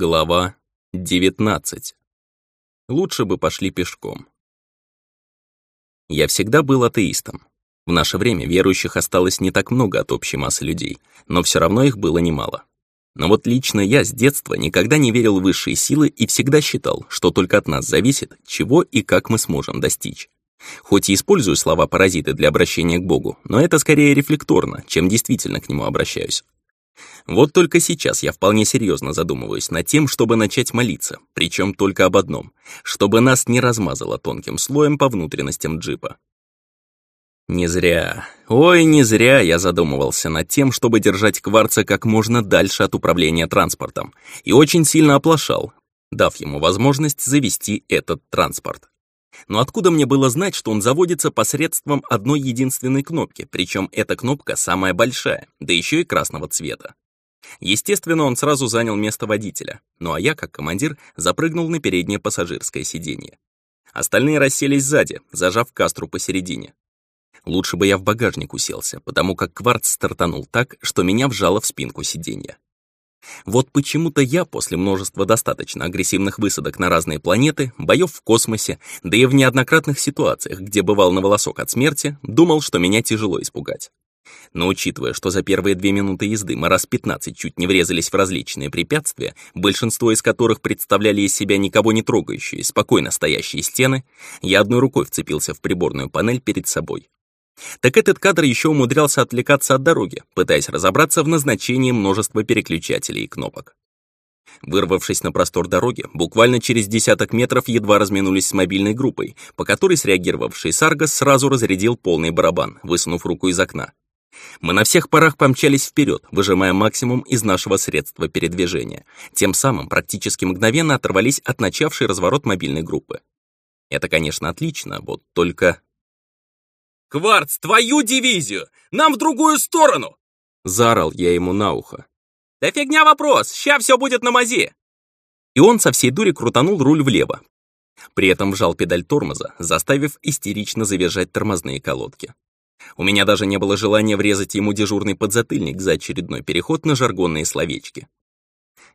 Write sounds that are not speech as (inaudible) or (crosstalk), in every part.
Глава 19. Лучше бы пошли пешком. Я всегда был атеистом. В наше время верующих осталось не так много от общей массы людей, но все равно их было немало. Но вот лично я с детства никогда не верил в высшие силы и всегда считал, что только от нас зависит, чего и как мы сможем достичь. Хоть и использую слова-паразиты для обращения к Богу, но это скорее рефлекторно, чем действительно к нему обращаюсь. Вот только сейчас я вполне серьезно задумываюсь над тем, чтобы начать молиться, причем только об одном, чтобы нас не размазало тонким слоем по внутренностям джипа. Не зря, ой, не зря я задумывался над тем, чтобы держать кварца как можно дальше от управления транспортом, и очень сильно оплошал, дав ему возможность завести этот транспорт. Но откуда мне было знать, что он заводится посредством одной единственной кнопки, причем эта кнопка самая большая, да еще и красного цвета. Естественно, он сразу занял место водителя, ну а я, как командир, запрыгнул на переднее пассажирское сиденье. Остальные расселись сзади, зажав кастру посередине. Лучше бы я в багажник уселся, потому как кварц стартанул так, что меня вжало в спинку сиденья. Вот почему-то я после множества достаточно агрессивных высадок на разные планеты, боев в космосе, да и в неоднократных ситуациях, где бывал на волосок от смерти, думал, что меня тяжело испугать. Но учитывая, что за первые две минуты езды мы раз 15 чуть не врезались в различные препятствия, большинство из которых представляли из себя никого не трогающие, спокойно стоящие стены, я одной рукой вцепился в приборную панель перед собой. Так этот кадр еще умудрялся отвлекаться от дороги, пытаясь разобраться в назначении множества переключателей и кнопок. Вырвавшись на простор дороги, буквально через десяток метров едва разминулись с мобильной группой, по которой среагировавший Саргас сразу разрядил полный барабан, высунув руку из окна. Мы на всех парах помчались вперед, выжимая максимум из нашего средства передвижения. Тем самым практически мгновенно оторвались от начавшей разворот мобильной группы. Это, конечно, отлично, вот только... «Кварц, твою дивизию! Нам в другую сторону!» Заорал я ему на ухо. «Да фигня вопрос, ща все будет на мази!» И он со всей дури крутанул руль влево. При этом вжал педаль тормоза, заставив истерично завизжать тормозные колодки. У меня даже не было желания врезать ему дежурный подзатыльник за очередной переход на жаргонные словечки.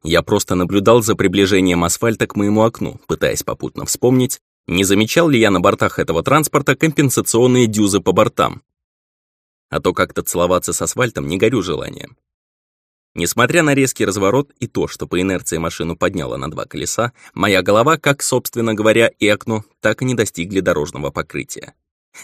Я просто наблюдал за приближением асфальта к моему окну, пытаясь попутно вспомнить, не замечал ли я на бортах этого транспорта компенсационные дюзы по бортам. А то как-то целоваться с асфальтом не горю желанием. Несмотря на резкий разворот и то, что по инерции машину подняло на два колеса, моя голова, как, собственно говоря, и окно, так и не достигли дорожного покрытия.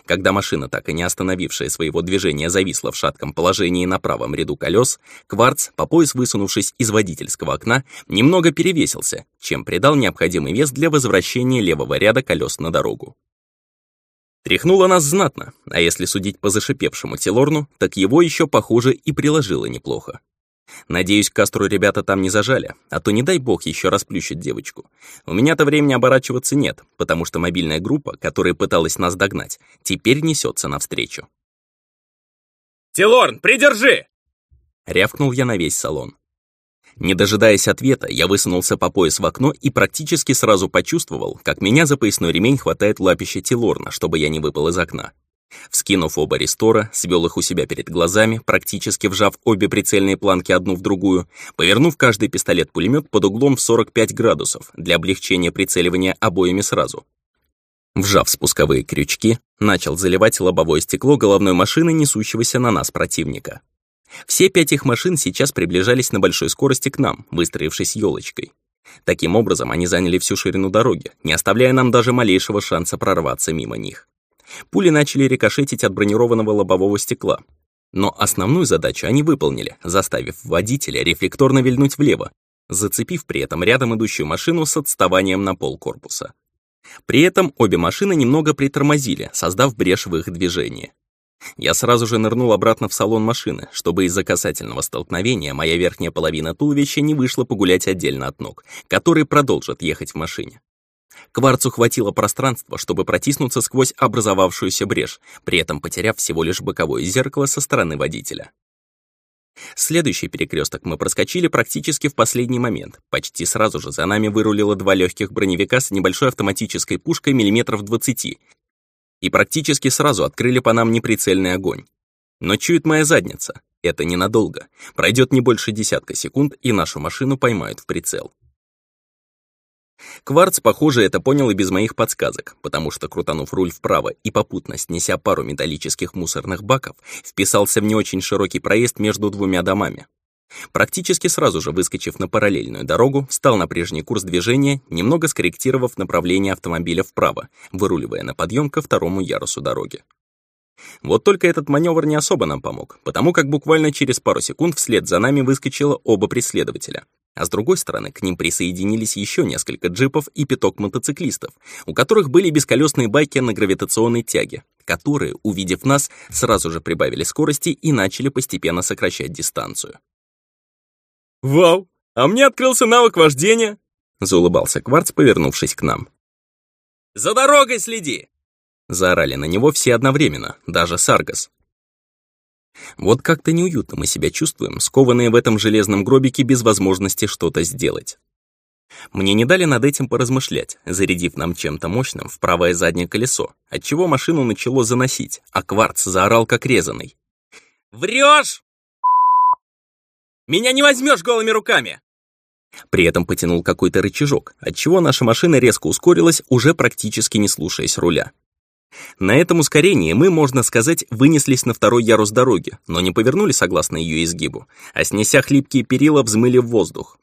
Когда машина, так и не остановившая своего движения, зависла в шатком положении на правом ряду колес, Кварц, по пояс высунувшись из водительского окна, немного перевесился, чем придал необходимый вес для возвращения левого ряда колес на дорогу. Тряхнуло нас знатно, а если судить по зашипевшему Телорну, так его еще, похоже, и приложило неплохо. Надеюсь, Кастру ребята там не зажали, а то не дай бог еще раз плющит девочку. У меня-то времени оборачиваться нет, потому что мобильная группа, которая пыталась нас догнать, теперь несется навстречу. «Тилорн, придержи!» Рявкнул я на весь салон. Не дожидаясь ответа, я высунулся по пояс в окно и практически сразу почувствовал, как меня за поясной ремень хватает лапище Тилорна, чтобы я не выпал из окна. Вскинув оба рестора, свел их у себя перед глазами, практически вжав обе прицельные планки одну в другую, повернув каждый пистолет-пулемет под углом в 45 градусов для облегчения прицеливания обоими сразу. Вжав спусковые крючки, начал заливать лобовое стекло головной машины, несущегося на нас противника. Все пять их машин сейчас приближались на большой скорости к нам, выстроившись елочкой. Таким образом, они заняли всю ширину дороги, не оставляя нам даже малейшего шанса прорваться мимо них. Пули начали рикошетить от бронированного лобового стекла. Но основную задачу они выполнили, заставив водителя рефлекторно вильнуть влево, зацепив при этом рядом идущую машину с отставанием на пол корпуса. При этом обе машины немного притормозили, создав брешь в их движении. Я сразу же нырнул обратно в салон машины, чтобы из-за касательного столкновения моя верхняя половина туловища не вышла погулять отдельно от ног, которые продолжат ехать в машине. Кварцу хватило пространства, чтобы протиснуться сквозь образовавшуюся брешь, при этом потеряв всего лишь боковое зеркало со стороны водителя. Следующий перекресток мы проскочили практически в последний момент. Почти сразу же за нами вырулило два легких броневика с небольшой автоматической пушкой миллиметров 20 и практически сразу открыли по нам неприцельный огонь. Но чует моя задница. Это ненадолго. Пройдет не больше десятка секунд, и нашу машину поймают в прицел. Кварц, похоже, это понял и без моих подсказок, потому что, крутанув руль вправо и попутно снеся пару металлических мусорных баков, вписался в не очень широкий проезд между двумя домами. Практически сразу же выскочив на параллельную дорогу, встал на прежний курс движения, немного скорректировав направление автомобиля вправо, выруливая на подъем ко второму ярусу дороги. Вот только этот маневр не особо нам помог, потому как буквально через пару секунд вслед за нами выскочило оба преследователя. А с другой стороны, к ним присоединились еще несколько джипов и пяток мотоциклистов, у которых были бесколесные байки на гравитационной тяге, которые, увидев нас, сразу же прибавили скорости и начали постепенно сокращать дистанцию. «Вау, а мне открылся навык вождения!» — заулыбался Кварц, повернувшись к нам. «За дорогой следи!» Заорали на него все одновременно, даже Саргас. Вот как-то неуютно мы себя чувствуем, скованные в этом железном гробике без возможности что-то сделать. Мне не дали над этим поразмышлять, зарядив нам чем-то мощным в правое заднее колесо, отчего машину начало заносить, а кварц заорал как резанный. «Врешь! Меня не возьмешь голыми руками!» При этом потянул какой-то рычажок, отчего наша машина резко ускорилась, уже практически не слушаясь руля. На этом ускорении мы, можно сказать, вынеслись на второй ярус дороги, но не повернули согласно ее изгибу, а снеся хлипкие перила, взмыли в воздух.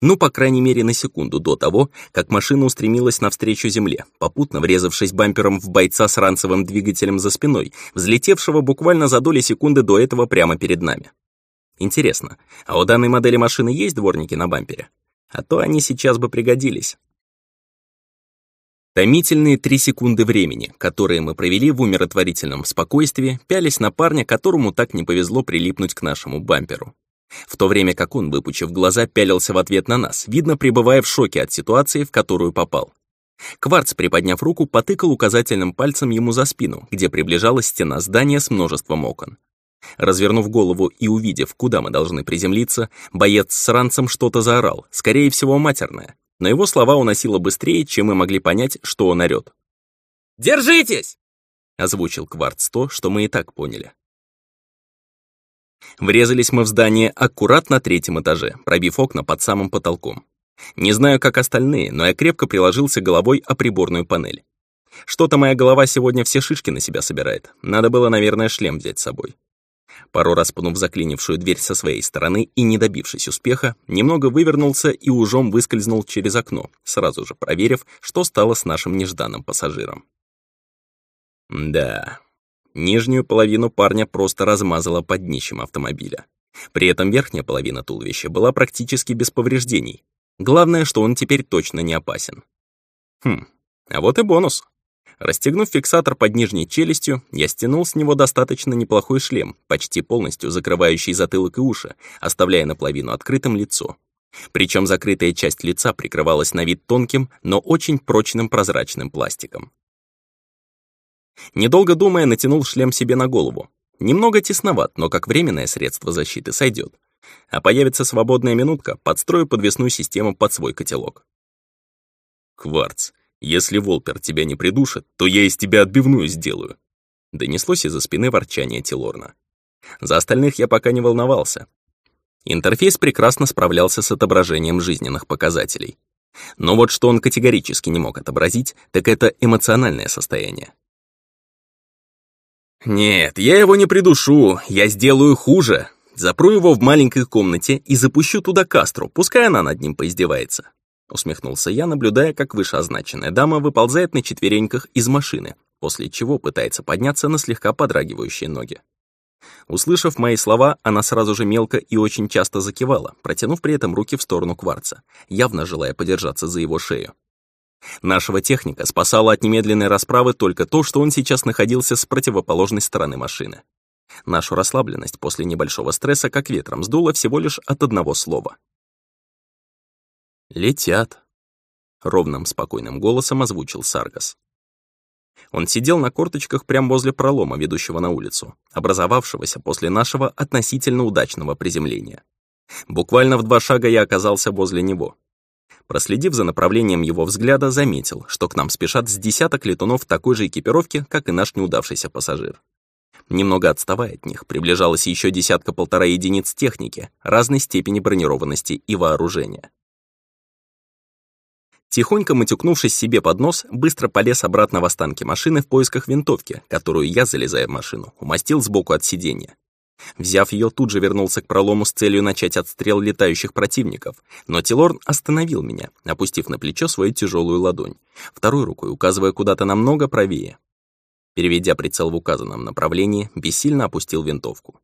Ну, по крайней мере, на секунду до того, как машина устремилась навстречу земле, попутно врезавшись бампером в бойца с ранцевым двигателем за спиной, взлетевшего буквально за доли секунды до этого прямо перед нами. Интересно, а у данной модели машины есть дворники на бампере? А то они сейчас бы пригодились. Томительные три секунды времени, которые мы провели в умиротворительном спокойствии, пялись на парня, которому так не повезло прилипнуть к нашему бамперу. В то время как он, выпучив глаза, пялился в ответ на нас, видно, пребывая в шоке от ситуации, в которую попал. Кварц, приподняв руку, потыкал указательным пальцем ему за спину, где приближалась стена здания с множеством окон. Развернув голову и увидев, куда мы должны приземлиться, боец с ранцем что-то заорал, скорее всего, матерное но его слова уносило быстрее, чем мы могли понять, что он орёт. «Держитесь!» — озвучил Кварц то, что мы и так поняли. Врезались мы в здание аккурат на третьем этаже, пробив окна под самым потолком. Не знаю, как остальные, но я крепко приложился головой о приборную панель. Что-то моя голова сегодня все шишки на себя собирает. Надо было, наверное, шлем взять с собой. Пару раз пнув заклинившую дверь со своей стороны и, не добившись успеха, немного вывернулся и ужом выскользнул через окно, сразу же проверив, что стало с нашим нежданным пассажиром. Да, нижнюю половину парня просто размазало под днищем автомобиля. При этом верхняя половина туловища была практически без повреждений. Главное, что он теперь точно не опасен. Хм, а вот и бонус. Расстегнув фиксатор под нижней челюстью, я стянул с него достаточно неплохой шлем, почти полностью закрывающий затылок и уши, оставляя наполовину открытым лицо. Причем закрытая часть лица прикрывалась на вид тонким, но очень прочным прозрачным пластиком. Недолго думая, натянул шлем себе на голову. Немного тесноват, но как временное средство защиты сойдет. А появится свободная минутка, подстрою подвесную систему под свой котелок. Кварц. Если Волпер тебя не придушит, то я из тебя отбивную сделаю». Донеслось из-за спины ворчание Тилорна. За остальных я пока не волновался. Интерфейс прекрасно справлялся с отображением жизненных показателей. Но вот что он категорически не мог отобразить, так это эмоциональное состояние. «Нет, я его не придушу, я сделаю хуже. Запру его в маленькой комнате и запущу туда Кастру, пускай она над ним поиздевается. Усмехнулся я, наблюдая, как вышеозначенная дама выползает на четвереньках из машины, после чего пытается подняться на слегка подрагивающие ноги. Услышав мои слова, она сразу же мелко и очень часто закивала, протянув при этом руки в сторону кварца, явно желая подержаться за его шею. Нашего техника спасало от немедленной расправы только то, что он сейчас находился с противоположной стороны машины. Нашу расслабленность после небольшого стресса как ветром сдуло всего лишь от одного слова — «Летят», — ровным спокойным голосом озвучил Саргас. Он сидел на корточках прямо возле пролома, ведущего на улицу, образовавшегося после нашего относительно удачного приземления. Буквально в два шага я оказался возле него. Проследив за направлением его взгляда, заметил, что к нам спешат с десяток летунов такой же экипировки, как и наш неудавшийся пассажир. Немного отставая от них, приближалось еще десятка-полтора единиц техники разной степени бронированности и вооружения. Тихонько матюкнувшись себе под нос, быстро полез обратно в останки машины в поисках винтовки, которую я, залезая в машину, умастил сбоку от сиденья. Взяв ее, тут же вернулся к пролому с целью начать отстрел летающих противников, но Тилорн остановил меня, опустив на плечо свою тяжелую ладонь, второй рукой указывая куда-то намного правее. Переведя прицел в указанном направлении, бессильно опустил винтовку.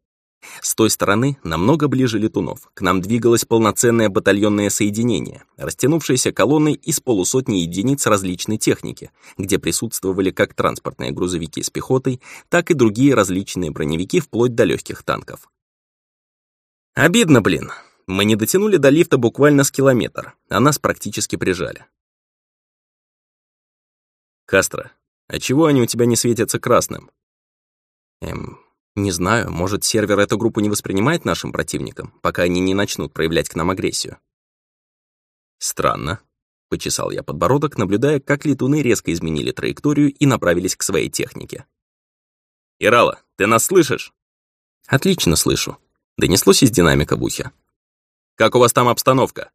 С той стороны, намного ближе летунов, к нам двигалось полноценное батальонное соединение, растянувшееся колонной из полусотни единиц различной техники, где присутствовали как транспортные грузовики с пехотой, так и другие различные броневики вплоть до легких танков. Обидно, блин. Мы не дотянули до лифта буквально с километр, а нас практически прижали. Кастро, а чего они у тебя не светятся красным? Эм, не знаю, может, сервер эту группу не воспринимает нашим противником, пока они не начнут проявлять к нам агрессию. Странно. Почесал я подбородок, наблюдая, как летуны резко изменили траекторию и направились к своей технике. «Ирала, ты нас слышишь?» «Отлично слышу», — донеслось из динамика в ухе. «Как у вас там обстановка?»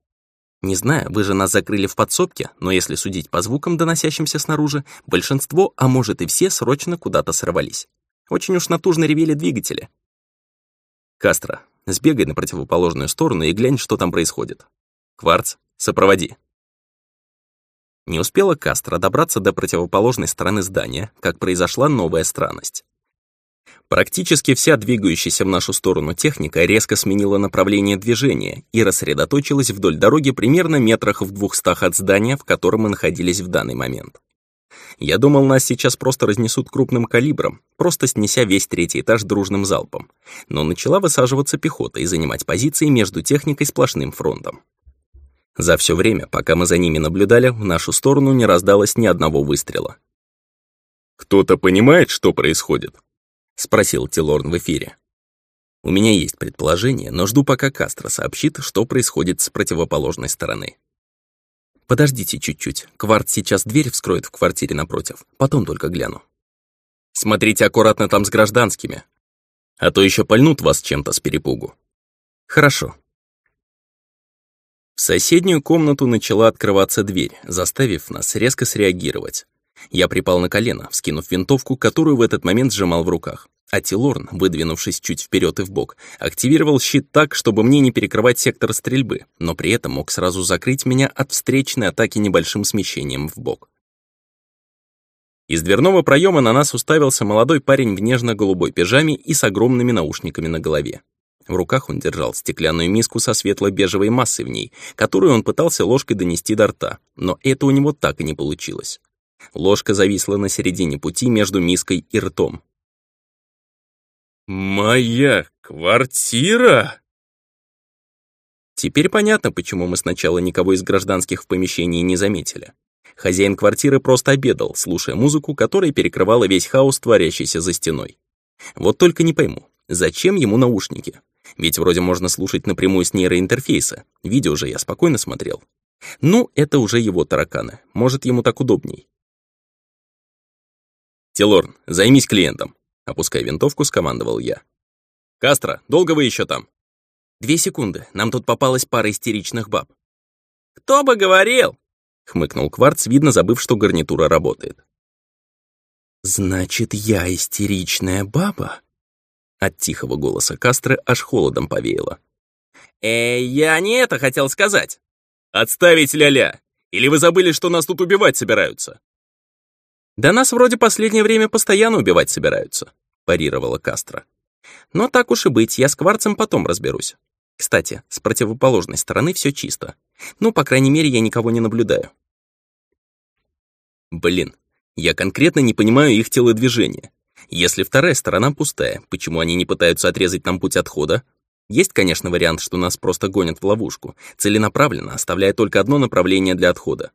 «Не знаю, вы же нас закрыли в подсобке, но если судить по звукам, доносящимся снаружи, большинство, а может и все, срочно куда-то сорвались. Очень уж натужно ревели двигатели. Кастро, сбегай на противоположную сторону и глянь, что там происходит. Кварц, сопроводи. Не успела Кастро добраться до противоположной стороны здания, как произошла новая странность. Практически вся двигающаяся в нашу сторону техника резко сменила направление движения и рассредоточилась вдоль дороги примерно метрах в двухстах от здания, в котором мы находились в данный момент. Я думал, нас сейчас просто разнесут крупным калибром, просто снеся весь третий этаж дружным залпом. Но начала высаживаться пехота и занимать позиции между техникой сплошным фронтом. За все время, пока мы за ними наблюдали, в нашу сторону не раздалось ни одного выстрела. «Кто-то понимает, что происходит?» — спросил Тилорн в эфире. «У меня есть предположение, но жду, пока Кастро сообщит, что происходит с противоположной стороны». Подождите чуть-чуть. Кварт сейчас дверь вскроет в квартире напротив. Потом только гляну. Смотрите аккуратно там с гражданскими. А то еще пальнут вас чем-то с перепугу. Хорошо. В соседнюю комнату начала открываться дверь, заставив нас резко среагировать. Я припал на колено, вскинув винтовку, которую в этот момент сжимал в руках. А Тилорн, выдвинувшись чуть вперед и вбок, активировал щит так, чтобы мне не перекрывать сектор стрельбы, но при этом мог сразу закрыть меня от встречной атаки небольшим смещением в бок. Из дверного проема на нас уставился молодой парень в нежно-голубой пижаме и с огромными наушниками на голове. В руках он держал стеклянную миску со светло-бежевой массой в ней, которую он пытался ложкой донести до рта, но это у него так и не получилось. Ложка зависла на середине пути между миской и ртом, «Моя квартира?» Теперь понятно, почему мы сначала никого из гражданских в помещении не заметили. Хозяин квартиры просто обедал, слушая музыку, которая перекрывала весь хаос, творящийся за стеной. Вот только не пойму, зачем ему наушники? Ведь вроде можно слушать напрямую с нейроинтерфейса. Видео же я спокойно смотрел. Ну, это уже его тараканы. Может, ему так удобней. Телорн, займись клиентом. Опуская винтовку, скомандовал я. «Кастро, долго вы еще там?» «Две секунды. Нам тут попалась пара истеричных баб». «Кто бы говорил?» — хмыкнул Кварц, видно забыв, что гарнитура работает. «Значит, я истеричная баба?» От тихого голоса Кастры аж холодом повеяло. «Эй, я не это хотел сказать!» «Отставить ля-ля! Или вы забыли, что нас тут убивать собираются?» «Да нас вроде последнее время постоянно убивать собираются», — парировала Кастро. «Но так уж и быть, я с кварцем потом разберусь. Кстати, с противоположной стороны все чисто. Ну, по крайней мере, я никого не наблюдаю». Блин, я конкретно не понимаю их телодвижения. Если вторая сторона пустая, почему они не пытаются отрезать нам путь отхода? Есть, конечно, вариант, что нас просто гонят в ловушку, целенаправленно, оставляя только одно направление для отхода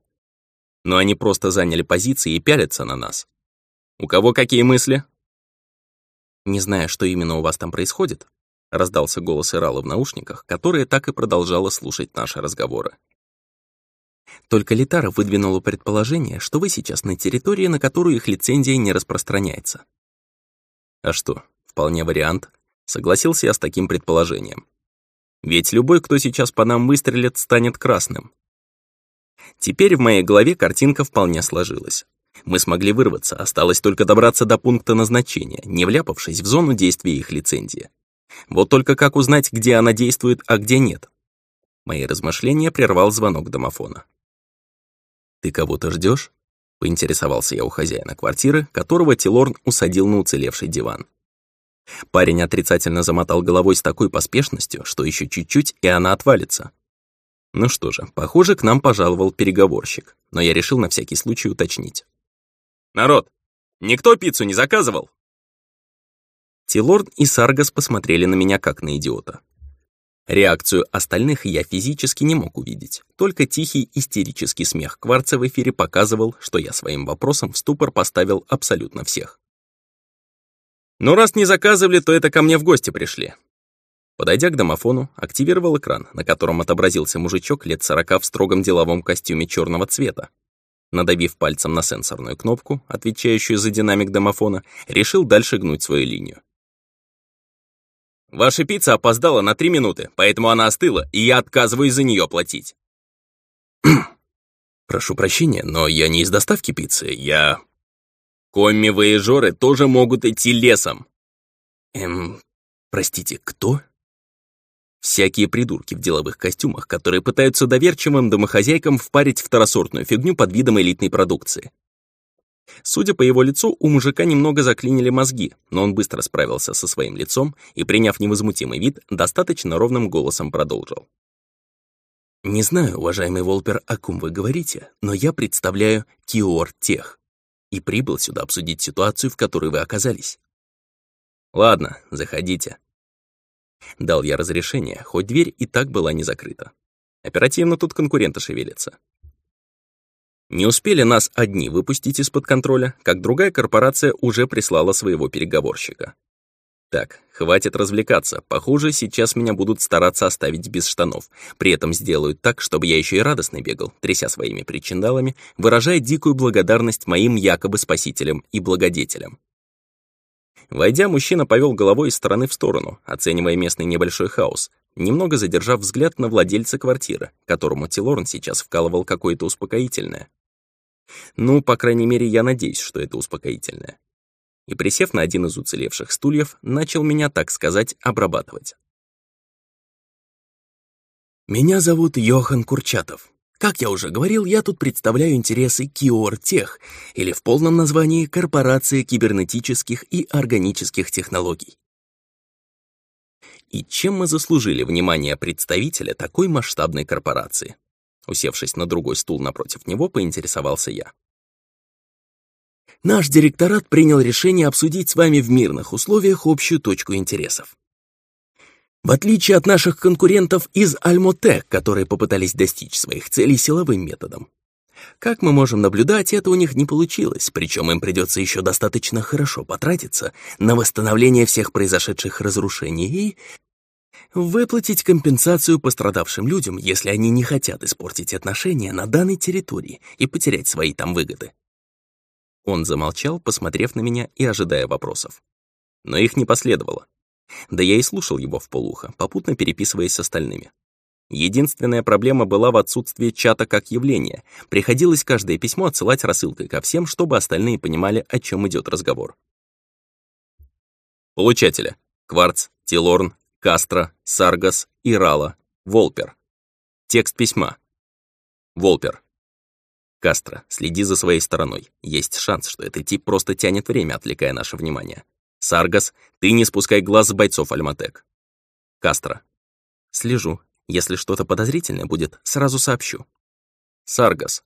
но они просто заняли позиции и пялятся на нас. У кого какие мысли? Не знаю, что именно у вас там происходит, раздался голос Ирала в наушниках, которая так и продолжала слушать наши разговоры. Только Литара выдвинула предположение, что вы сейчас на территории, на которую их лицензия не распространяется. А что, вполне вариант. Согласился я с таким предположением. Ведь любой, кто сейчас по нам выстрелит, станет красным. Теперь в моей голове картинка вполне сложилась. Мы смогли вырваться, осталось только добраться до пункта назначения, не вляпавшись в зону действия их лицензии. Вот только как узнать, где она действует, а где нет? Мои размышления прервал звонок домофона. «Ты кого-то ждешь? поинтересовался я у хозяина квартиры, которого Тилорн усадил на уцелевший диван. Парень отрицательно замотал головой с такой поспешностью, что еще чуть-чуть, и она отвалится. Ну что же, похоже, к нам пожаловал переговорщик, но я решил на всякий случай уточнить. «Народ, никто пиццу не заказывал?» Тилорн и Саргас посмотрели на меня как на идиота. Реакцию остальных я физически не мог увидеть. Только тихий истерический смех Кварца в эфире показывал, что я своим вопросом в ступор поставил абсолютно всех. «Ну, раз не заказывали, то это ко мне в гости пришли». Подойдя к домофону, активировал экран, на котором отобразился мужичок лет сорока в строгом деловом костюме черного цвета. Надавив пальцем на сенсорную кнопку, отвечающую за динамик домофона, решил дальше гнуть свою линию. Ваша пицца опоздала на три минуты, поэтому она остыла, и я отказываюсь за нее платить. (clears throat) Прошу прощения, но я не из доставки пиццы, я... Комми-воежоры тоже могут идти лесом. Эм, простите, кто? Всякие придурки в деловых костюмах, которые пытаются доверчивым домохозяйкам впарить второсортную фигню под видом элитной продукции. Судя по его лицу, у мужика немного заклинили мозги, но он быстро справился со своим лицом и, приняв невозмутимый вид, достаточно ровным голосом продолжил. «Не знаю, уважаемый Волпер, о ком вы говорите, но я представляю Киор Тех и прибыл сюда обсудить ситуацию, в которой вы оказались». «Ладно, заходите». Дал я разрешение, хоть дверь и так была не закрыта. Оперативно тут конкуренты шевелятся. Не успели нас одни выпустить из-под контроля, как другая корпорация уже прислала своего переговорщика. Так, хватит развлекаться. Похоже, сейчас меня будут стараться оставить без штанов. При этом сделают так, чтобы я еще и радостно бегал, тряся своими причиндалами, выражая дикую благодарность моим якобы спасителям и благодетелям. Войдя, мужчина повел головой из стороны в сторону, оценивая местный небольшой хаос, немного задержав взгляд на владельца квартиры, которому Тилорн сейчас вкалывал какое-то успокоительное. Ну, по крайней мере, я надеюсь, что это успокоительное. И, присев на один из уцелевших стульев, начал меня, так сказать, обрабатывать. Меня зовут Йохан Курчатов. Как я уже говорил, я тут представляю интересы Киор Тех, или в полном названии Корпорация кибернетических и органических технологий. И чем мы заслужили внимание представителя такой масштабной корпорации? Усевшись на другой стул напротив него, поинтересовался я. Наш директорат принял решение обсудить с вами в мирных условиях общую точку интересов. В отличие от наших конкурентов из Альмотек, которые попытались достичь своих целей силовым методом. Как мы можем наблюдать, это у них не получилось, причем им придется еще достаточно хорошо потратиться на восстановление всех произошедших разрушений и выплатить компенсацию пострадавшим людям, если они не хотят испортить отношения на данной территории и потерять свои там выгоды. Он замолчал, посмотрев на меня и ожидая вопросов. Но их не последовало. Да я и слушал его в полухо, попутно переписываясь с остальными. Единственная проблема была в отсутствии чата как явления. Приходилось каждое письмо отсылать рассылкой ко всем, чтобы остальные понимали, о чем идет разговор. Получателя. Кварц, Тилорн, Кастро, Саргас, Ирала, Волпер. Текст письма. Волпер. Кастро, следи за своей стороной. Есть шанс, что этот тип просто тянет время, отвлекая наше внимание. Саргас, ты не спускай глаз с бойцов Альматек. Кастро. Слежу. Если что-то подозрительное будет, сразу сообщу. Саргас.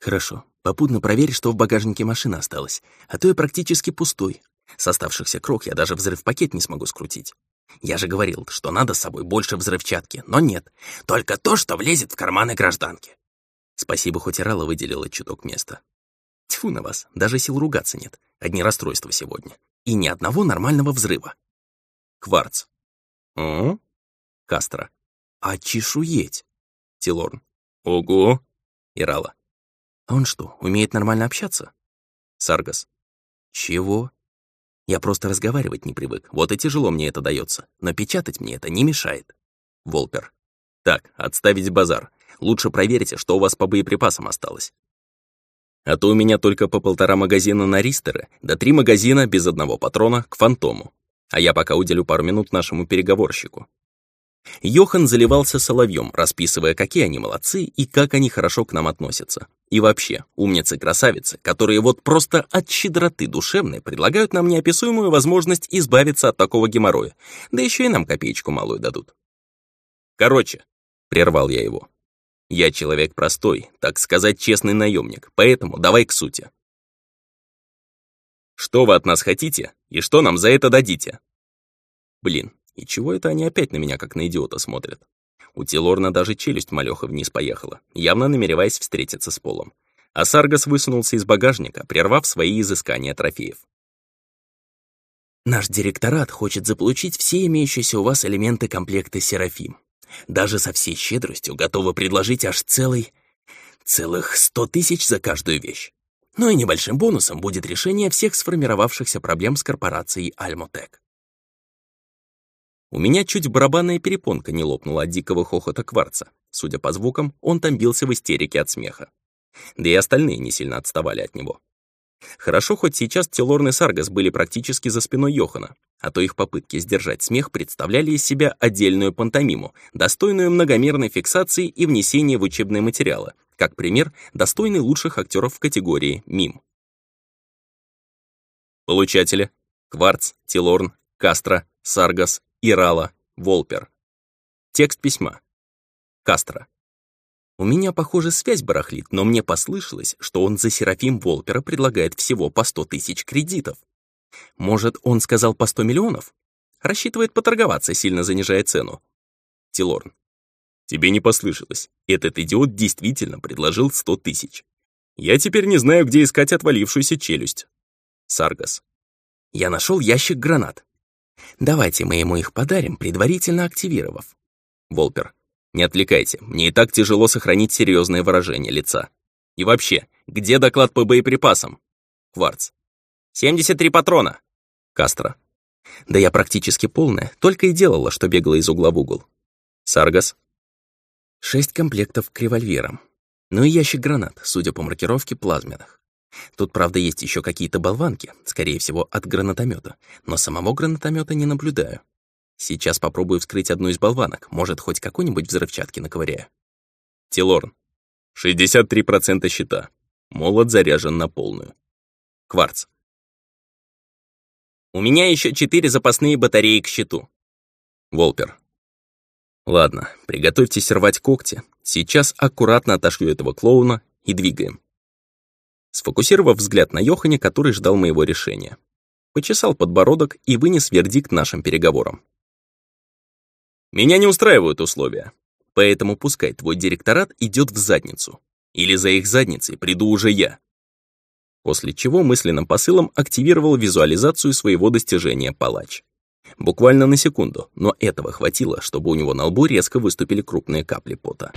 Хорошо. Попутно проверь, что в багажнике машины осталось, а то я практически пустой. С оставшихся крок я даже взрыв-пакет не смогу скрутить. Я же говорил, что надо с собой больше взрывчатки, но нет. Только то, что влезет в карманы гражданки. Спасибо, хоть Ирала выделила чуток места. Тьфу на вас, даже сил ругаться нет. Одни расстройства сегодня. И ни одного нормального взрыва. Кварц. О? Кастро. А чешуеть? Тилорн. Ого. Ирала. А он что, умеет нормально общаться? Саргас. Чего? Я просто разговаривать не привык, вот и тяжело мне это дается, но печатать мне это не мешает. Волпер. Так, отставить базар. лучше проверьте, что у вас по боеприпасам осталось. А то у меня только по полтора магазина на ристеры, да три магазина без одного патрона к фантому. А я пока уделю пару минут нашему переговорщику. Йохан заливался соловьем, расписывая, какие они молодцы и как они хорошо к нам относятся. И вообще, умницы-красавицы, которые вот просто от щедроты душевной предлагают нам неописуемую возможность избавиться от такого геморроя, да еще и нам копеечку малую дадут. Короче, прервал я его. Я человек простой, так сказать, честный наемник, поэтому давай к сути. Что вы от нас хотите и что нам за это дадите? Блин, и чего это они опять на меня как на идиота смотрят? У Тилорна даже челюсть малёха вниз поехала, явно намереваясь встретиться с Полом. А Саргас высунулся из багажника, прервав свои изыскания трофеев. «Наш директорат хочет заполучить все имеющиеся у вас элементы комплекта «Серафим». Даже со всей щедростью готовы предложить аж целый... целых сто тысяч за каждую вещь. Ну и небольшим бонусом будет решение всех сформировавшихся проблем с корпорацией «Альмотек». У меня чуть барабанная перепонка не лопнула от дикого хохота кварца. Судя по звукам, он там бился в истерике от смеха. Да и остальные не сильно отставали от него. Хорошо, хоть сейчас Телорн и Саргас были практически за спиной Йохана, а то их попытки сдержать смех представляли из себя отдельную пантомиму, достойную многомерной фиксации и внесения в учебные материалы, как пример, достойный лучших актеров в категории «Мим». Получатели — Кварц, Телорн, Кастро, Саргас, Ирала, Волпер. Текст письма. Кастро. У меня, похоже, связь барахлит, но мне послышалось, что он за Серафим Волпера предлагает всего по 100 тысяч кредитов. Может, он сказал по 100 миллионов? Рассчитывает поторговаться, сильно занижая цену. Тилорн. Тебе не послышалось. Этот идиот действительно предложил 100 тысяч. Я теперь не знаю, где искать отвалившуюся челюсть. Саргас. Я нашел ящик гранат. Давайте мы ему их подарим, предварительно активировав. Волпер. Не отвлекайте, мне и так тяжело сохранить серьезное выражение лица. И вообще, где доклад по боеприпасам? Кварц. 73 патрона. Кастро. Да я практически полная, только и делала, что бегала из угла в угол. Саргас. Шесть комплектов к револьверам. Ну и ящик гранат, судя по маркировке, плазменных. Тут, правда, есть еще какие-то болванки, скорее всего, от гранатомета, но самого гранатомета не наблюдаю. Сейчас попробую вскрыть одну из болванок, может, хоть какой-нибудь взрывчатки наковыряю. Тилорн. 63% щита. Молот заряжен на полную. Кварц. У меня еще четыре запасные батареи к щиту. Волпер. Ладно, приготовьтесь рвать когти. Сейчас аккуратно отошью этого клоуна и двигаем сфокусировав взгляд на Йохане, который ждал моего решения. Почесал подбородок и вынес вердикт нашим переговорам. «Меня не устраивают условия, поэтому пускай твой директорат идет в задницу. Или за их задницей приду уже я». После чего мысленным посылом активировал визуализацию своего достижения палач. Буквально на секунду, но этого хватило, чтобы у него на лбу резко выступили крупные капли пота.